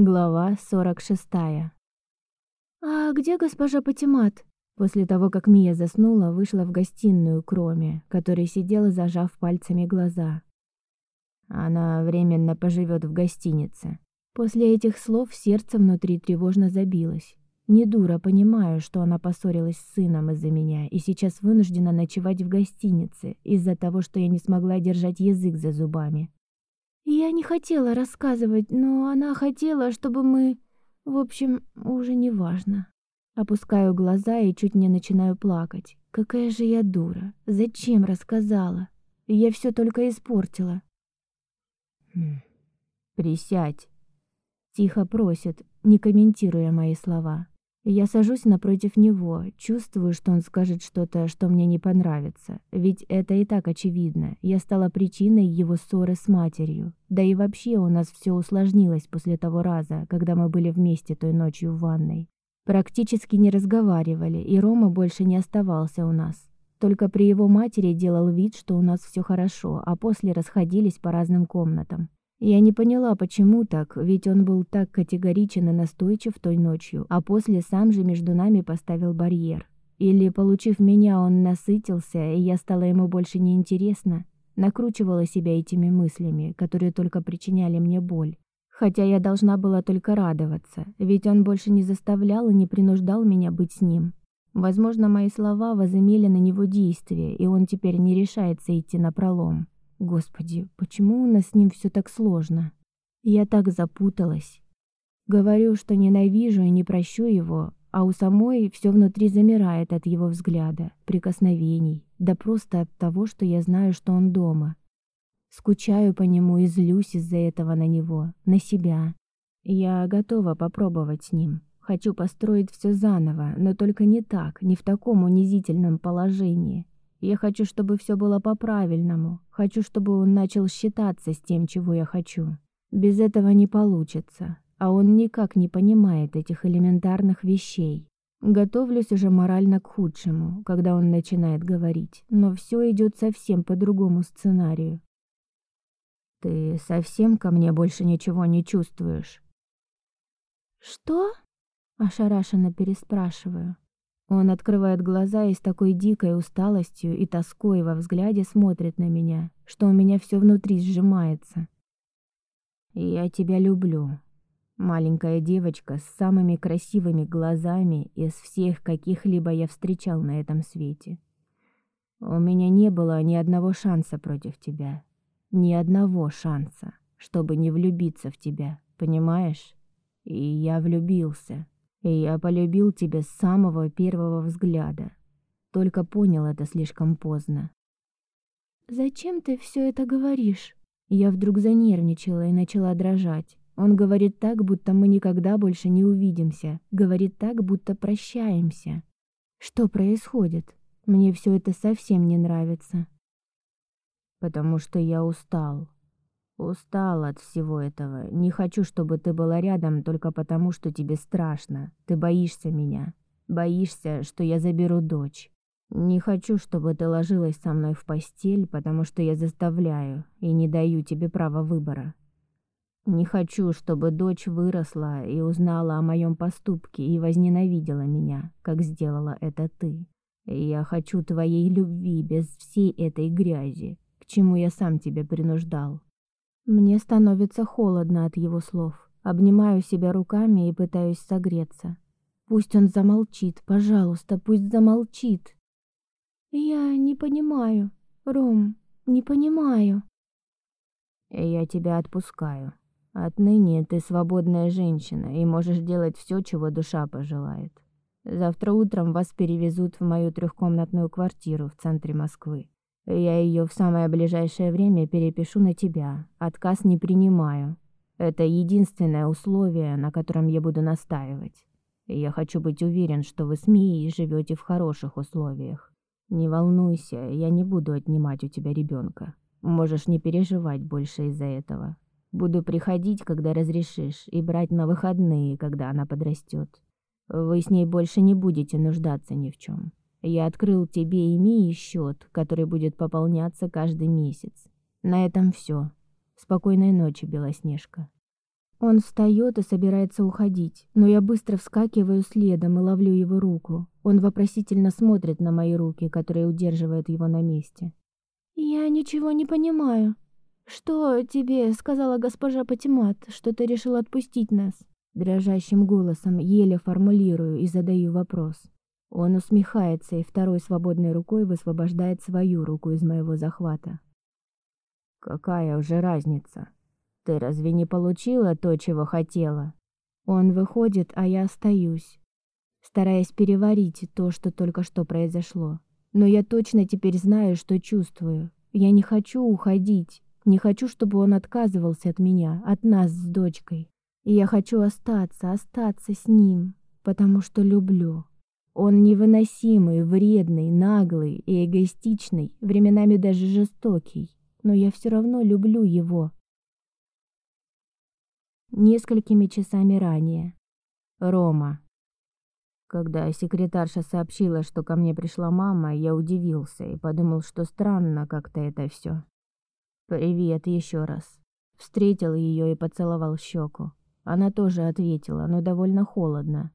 Глава 46. «А где госпожа Патимат?» После того, как Мия заснула, вышла в гостиную к Роме, который сидел, зажав пальцами глаза. Она временно поживет в гостинице. После этих слов сердце внутри тревожно забилось. Не дура, понимаю, что она поссорилась с сыном из-за меня и сейчас вынуждена ночевать в гостинице из-за того, что я не смогла держать язык за зубами. Я не хотела рассказывать, но она хотела, чтобы мы... В общем, уже не важно. Опускаю глаза и чуть не начинаю плакать. Какая же я дура. Зачем рассказала? Я все только испортила. Хм. Присядь. Тихо просит, не комментируя мои слова. Я сажусь напротив него, чувствую, что он скажет что-то, что мне не понравится. Ведь это и так очевидно. Я стала причиной его ссоры с матерью. Да и вообще у нас все усложнилось после того раза, когда мы были вместе той ночью в ванной. Практически не разговаривали, и Рома больше не оставался у нас. Только при его матери делал вид, что у нас все хорошо, а после расходились по разным комнатам. Я не поняла, почему так, ведь он был так категоричен и настойчив той ночью, а после сам же между нами поставил барьер. Или, получив меня, он насытился, и я стала ему больше не интересна. Накручивала себя этими мыслями, которые только причиняли мне боль. Хотя я должна была только радоваться, ведь он больше не заставлял и не принуждал меня быть с ним. Возможно, мои слова возымели на него действие, и он теперь не решается идти на пролом. Господи, почему у нас с ним все так сложно? Я так запуталась. Говорю, что ненавижу и не прощу его, а у самой все внутри замирает от его взгляда, прикосновений, да просто от того, что я знаю, что он дома. Скучаю по нему и злюсь из-за этого на него, на себя. Я готова попробовать с ним. Хочу построить все заново, но только не так, не в таком унизительном положении. Я хочу, чтобы все было по-правильному. Хочу, чтобы он начал считаться с тем, чего я хочу. Без этого не получится, а он никак не понимает этих элементарных вещей. Готовлюсь уже морально к худшему, когда он начинает говорить, но все идет совсем по другому сценарию. Ты совсем ко мне больше ничего не чувствуешь? Что? ошарашенно переспрашиваю. Он открывает глаза и с такой дикой усталостью и тоской во взгляде смотрит на меня, что у меня все внутри сжимается. Я тебя люблю. Маленькая девочка с самыми красивыми глазами из всех, каких-либо я встречал на этом свете. У меня не было ни одного шанса против тебя. Ни одного шанса, чтобы не влюбиться в тебя, понимаешь? И я влюбился. И я полюбил тебя с самого первого взгляда. Только понял это слишком поздно. Зачем ты все это говоришь? Я вдруг занервничала и начала дрожать. Он говорит так, будто мы никогда больше не увидимся. Говорит так, будто прощаемся. Что происходит? Мне все это совсем не нравится. Потому что я устал. Устал от всего этого. Не хочу, чтобы ты была рядом только потому, что тебе страшно. Ты боишься меня. Боишься, что я заберу дочь. Не хочу, чтобы ты ложилась со мной в постель, потому что я заставляю и не даю тебе права выбора. Не хочу, чтобы дочь выросла и узнала о моем поступке и возненавидела меня, как сделала это ты. Я хочу твоей любви без всей этой грязи, к чему я сам тебя принуждал. Мне становится холодно от его слов. Обнимаю себя руками и пытаюсь согреться. Пусть он замолчит, пожалуйста, пусть замолчит. Я не понимаю, Ром, не понимаю. Я тебя отпускаю. Отныне ты свободная женщина и можешь делать все, чего душа пожелает. Завтра утром вас перевезут в мою трехкомнатную квартиру в центре Москвы. Я ее в самое ближайшее время перепишу на тебя. Отказ не принимаю. Это единственное условие, на котором я буду настаивать. Я хочу быть уверен, что вы с Мией живете в хороших условиях. Не волнуйся, я не буду отнимать у тебя ребенка. Можешь не переживать больше из-за этого. Буду приходить, когда разрешишь, и брать на выходные, когда она подрастет. Вы с ней больше не будете нуждаться ни в чем. Я открыл тебе и Мии счет, который будет пополняться каждый месяц. На этом все. Спокойной ночи, Белоснежка. Он встает и собирается уходить, но я быстро вскакиваю следом и ловлю его руку. Он вопросительно смотрит на мои руки, которые удерживают его на месте. «Я ничего не понимаю. Что тебе сказала госпожа Патимат, что ты решил отпустить нас?» Дрожащим голосом еле формулирую и задаю вопрос. Он усмехается и второй свободной рукой высвобождает свою руку из моего захвата. «Какая уже разница?» Ты разве не получила то, чего хотела? Он выходит, а я остаюсь, стараясь переварить то, что только что произошло. Но я точно теперь знаю, что чувствую. Я не хочу уходить, не хочу, чтобы он отказывался от меня, от нас с дочкой. И я хочу остаться, остаться с ним, потому что люблю. Он невыносимый, вредный, наглый и эгоистичный, временами даже жестокий. Но я все равно люблю его, несколькими часами ранее. Рома. Когда секретарша сообщила, что ко мне пришла мама, я удивился и подумал, что странно как-то это все. Привет еще раз. Встретил ее и поцеловал щеку. Она тоже ответила, но довольно холодно.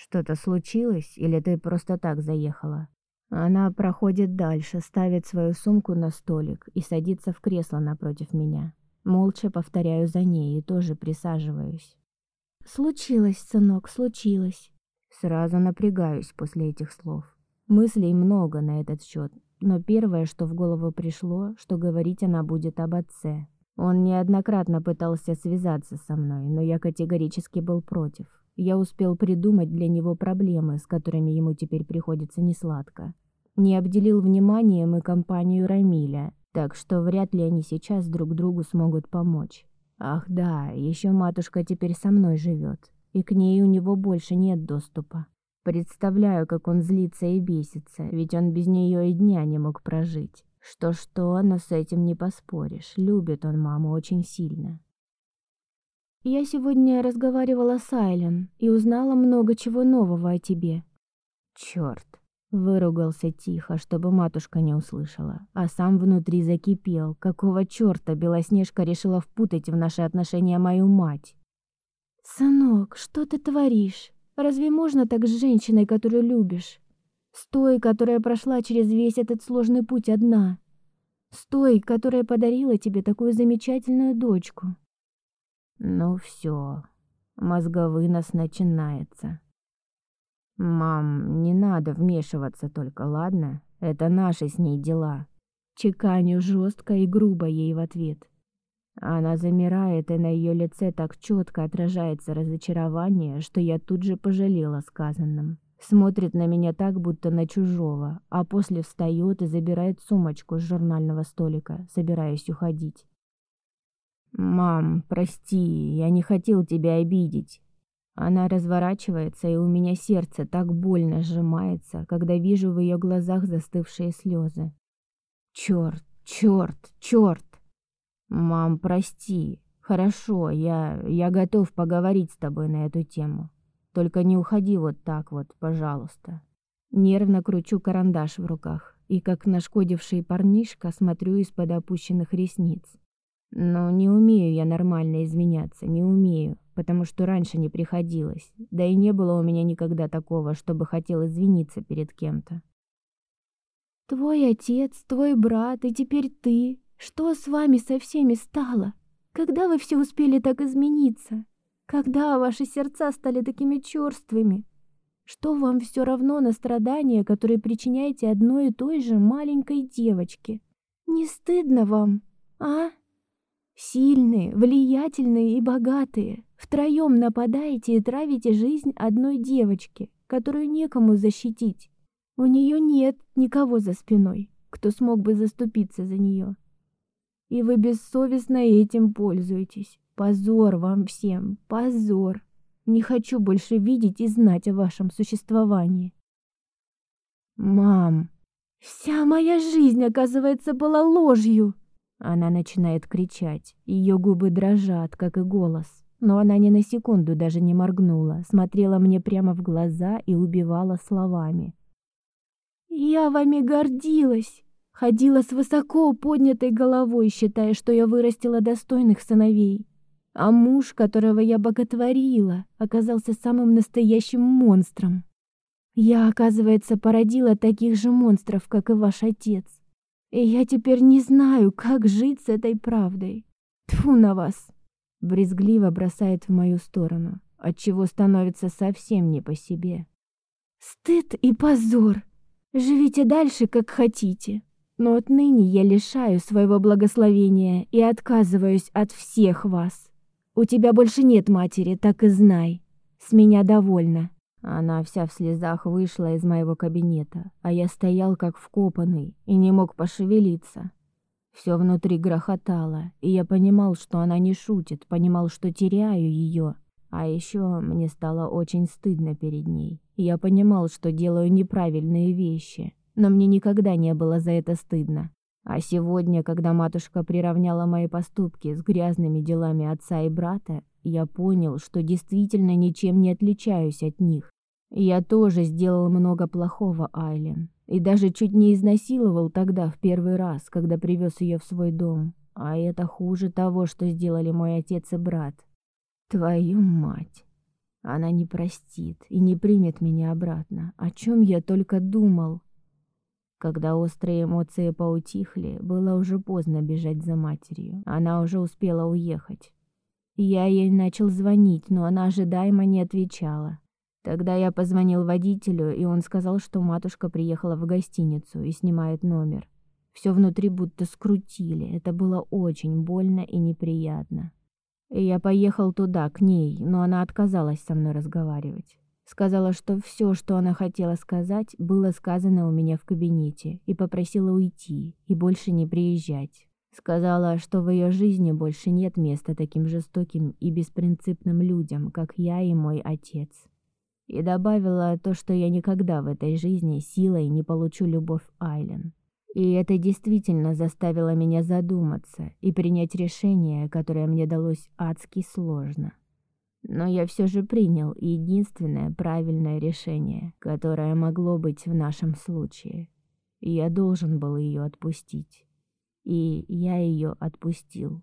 Что-то случилось или ты просто так заехала? Она проходит дальше, ставит свою сумку на столик и садится в кресло напротив меня. Молча повторяю за ней и тоже присаживаюсь. Случилось, сынок, случилось. Сразу напрягаюсь после этих слов. Мыслей много на этот счет, но первое, что в голову пришло, что говорить она будет об отце. Он неоднократно пытался связаться со мной, но я категорически был против. Я успел придумать для него проблемы, с которыми ему теперь приходится несладко. Не обделил вниманием и компанию Рамиля, так что вряд ли они сейчас друг другу смогут помочь. Ах да, еще матушка теперь со мной живет, и к ней у него больше нет доступа. Представляю, как он злится и бесится, ведь он без нее и дня не мог прожить. Что-что, но с этим не поспоришь. Любит он маму очень сильно. Я сегодня разговаривала с Айлен и узнала много чего нового о тебе. Черт, Выругался тихо, чтобы матушка не услышала, а сам внутри закипел. Какого чёрта Белоснежка решила впутать в наши отношения мою мать? «Сынок, что ты творишь? Разве можно так с женщиной, которую любишь? С той, которая прошла через весь этот сложный путь одна? С той, которая подарила тебе такую замечательную дочку?» «Ну все, мозговынос начинается». «Мам, не надо вмешиваться только, ладно? Это наши с ней дела». Чеканю жестко и грубо ей в ответ. Она замирает, и на ее лице так четко отражается разочарование, что я тут же пожалела сказанным. Смотрит на меня так, будто на чужого, а после встает и забирает сумочку с журнального столика, собираясь уходить. «Мам, прости, я не хотел тебя обидеть. Она разворачивается, и у меня сердце так больно сжимается, когда вижу в ее глазах застывшие слезы. Черт, черт, черт! Мам, прости. Хорошо, я я готов поговорить с тобой на эту тему. Только не уходи вот так вот, пожалуйста. Нервно кручу карандаш в руках и, как нашкодивший парнишка, смотрю из-под опущенных ресниц. Но не умею я нормально извиняться, не умею потому что раньше не приходилось, да и не было у меня никогда такого, чтобы хотел извиниться перед кем-то. Твой отец, твой брат и теперь ты. Что с вами со всеми стало? Когда вы все успели так измениться? Когда ваши сердца стали такими черствыми? Что вам все равно на страдания, которые причиняете одной и той же маленькой девочке? Не стыдно вам, а? Сильные, влиятельные и богатые. Втроем нападаете и травите жизнь одной девочки, которую некому защитить. У нее нет никого за спиной, кто смог бы заступиться за нее. И вы бессовестно этим пользуетесь. Позор вам всем, позор. Не хочу больше видеть и знать о вашем существовании. Мам, вся моя жизнь, оказывается, была ложью. Она начинает кричать. Ее губы дрожат, как и голос. Но она ни на секунду даже не моргнула, смотрела мне прямо в глаза и убивала словами. «Я вами гордилась!» Ходила с высоко поднятой головой, считая, что я вырастила достойных сыновей. А муж, которого я боготворила, оказался самым настоящим монстром. Я, оказывается, породила таких же монстров, как и ваш отец. И я теперь не знаю, как жить с этой правдой. Тфу на вас. Брезгливо бросает в мою сторону, отчего становится совсем не по себе. Стыд и позор. Живите дальше, как хотите. Но отныне я лишаю своего благословения и отказываюсь от всех вас. У тебя больше нет матери, так и знай. С меня довольно. Она вся в слезах вышла из моего кабинета, а я стоял как вкопанный и не мог пошевелиться. Все внутри грохотало, и я понимал, что она не шутит, понимал, что теряю ее. А еще мне стало очень стыдно перед ней. Я понимал, что делаю неправильные вещи, но мне никогда не было за это стыдно. А сегодня, когда матушка приравняла мои поступки с грязными делами отца и брата, я понял, что действительно ничем не отличаюсь от них. Я тоже сделал много плохого, Айлен, и даже чуть не изнасиловал тогда в первый раз, когда привез ее в свой дом. А это хуже того, что сделали мой отец и брат. Твою мать. Она не простит и не примет меня обратно. О чем я только думал. Когда острые эмоции поутихли, было уже поздно бежать за матерью. Она уже успела уехать. Я ей начал звонить, но она ожидаемо не отвечала. Тогда я позвонил водителю, и он сказал, что матушка приехала в гостиницу и снимает номер. Все внутри будто скрутили. Это было очень больно и неприятно. И я поехал туда, к ней, но она отказалась со мной разговаривать. Сказала, что все, что она хотела сказать, было сказано у меня в кабинете, и попросила уйти и больше не приезжать. Сказала, что в ее жизни больше нет места таким жестоким и беспринципным людям, как я и мой отец. И добавила то, что я никогда в этой жизни силой не получу любовь Айлен. И это действительно заставило меня задуматься и принять решение, которое мне далось адски сложно. Но я все же принял единственное правильное решение, которое могло быть в нашем случае. И я должен был ее отпустить. И я ее отпустил.